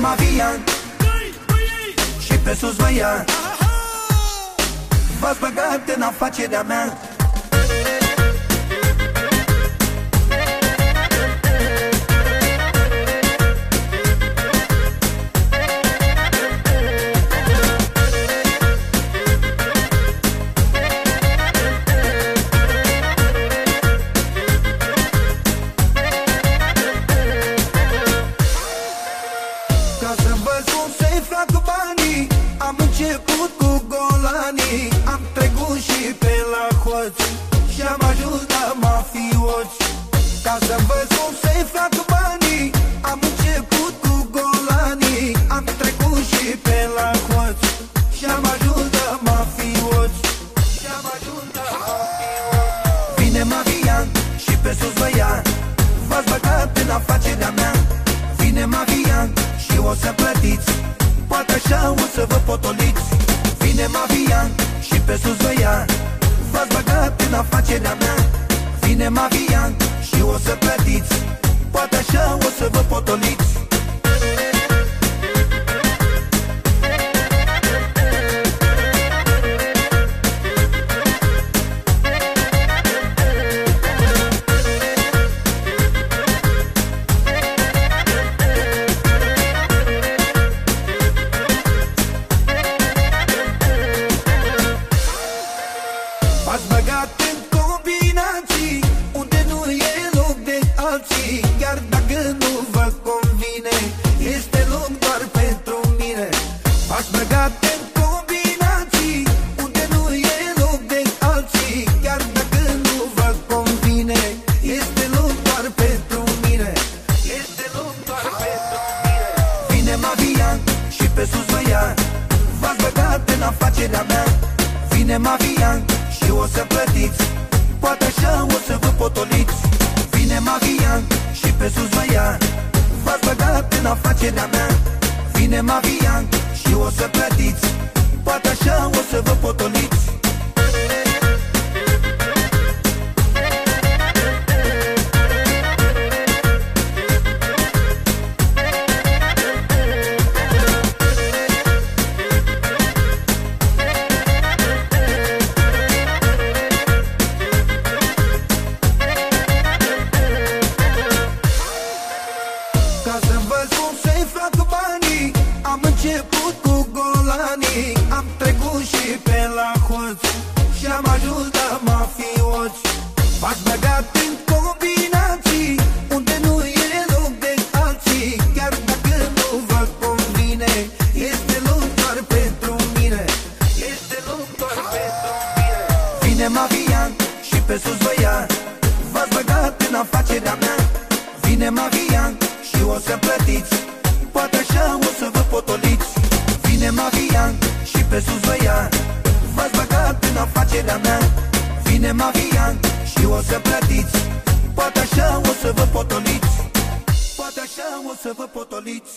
Mavian Și pe sus vă ia. V-ați băgat în afacerea mea golanii Am trecut și pe la hoți Și am ajuns la mafioți. Ca să văd cum se fac banii Am început cu golanii. Am trecut și pe la hoți Și am ajuns la mafioți. Și am ajuns la mafioți. Vine mafian și pe sus vă ia. V-ați băgat în afacerea mea. Vine mafian și o să plătiți. Poate așa o să vă potoliți. Vine mafian și pe sus vă ia V-ați băgat în afacerea mea. Vine mafian și o să plătiți. Poate așa o să vă potoliți V-ați băgat în combinații Unde nu e loc de alții. Chiar dacă nu vă convine Este loc doar pentru mine. V-ați băgat în combinații Unde nu e loc de alții. Chiar dacă nu vă convine Este loc doar pentru mine. Este loc doar pentru mine. Vine Mavian și pe sus vă ia. V-ați băgat în afacerea mea. Vine Mavian și o să plătiți. Poate așa o să vă potoliți. Vine Mavian și pe sus vă ia. V-ați băgat în afacerea mea. Vine Mavian și o să plătiți Și am ajuns la mafioți V-ați băgat în combinații Unde nu e loc de alții. Chiar dacă nu vă convine Este loc doar pentru mine. Este loc doar pentru mine. Vine mafian și pe sus vă ia. V-ați băgat în afacerea mea. Vine mafian și o să plătiți. Poate așa o să vă potoliți. Vine mafian și pe sus vă ia. V-ați băgat în afacerea mea. Vine mafian și o să plătiți. Poate așa o să vă potoliți. Poate așa o să vă potoliți